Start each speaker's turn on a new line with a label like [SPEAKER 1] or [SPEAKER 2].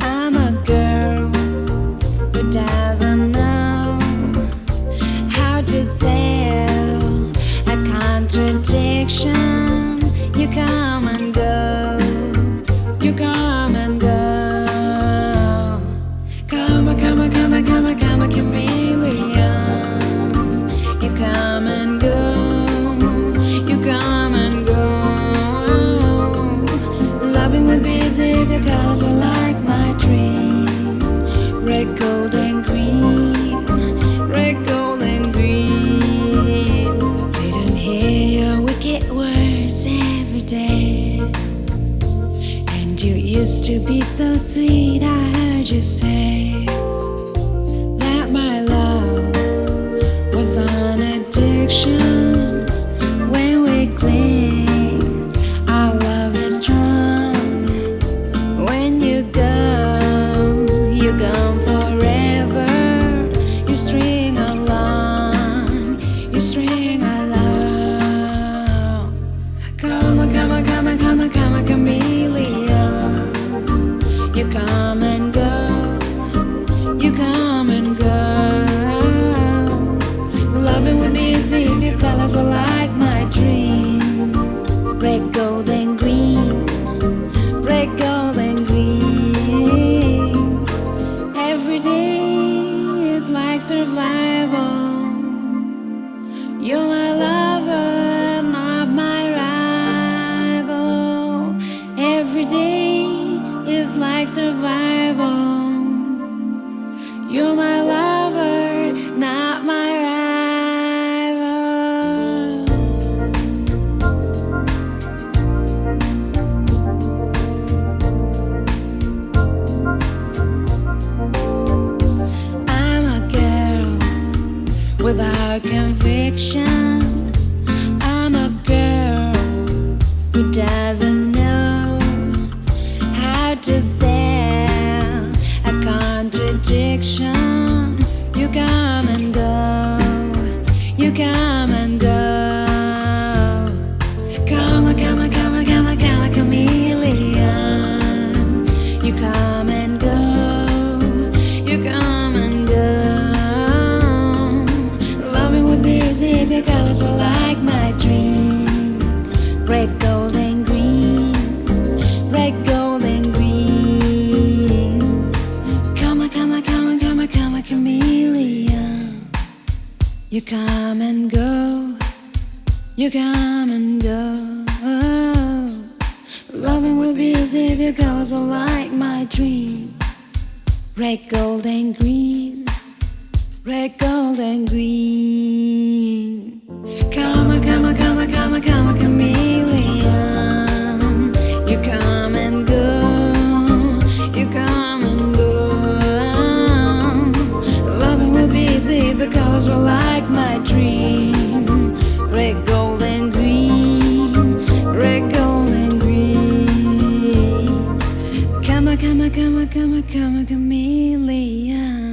[SPEAKER 1] I'm a girl who doesn't know how to sell a contradiction. You come and go. used to be so sweet, I heard you say. like survival. You're my lover, not my rival. I'm a girl without conviction. to sell a contradiction. You come and go, you come and go. Come, on, come, on, come, on, come, come, a million. You come and go, you come. You come and go, you come and go. Loving will be as if your colors are like my dream. Red, gold, and green, red, gold, and green. become a chameleon.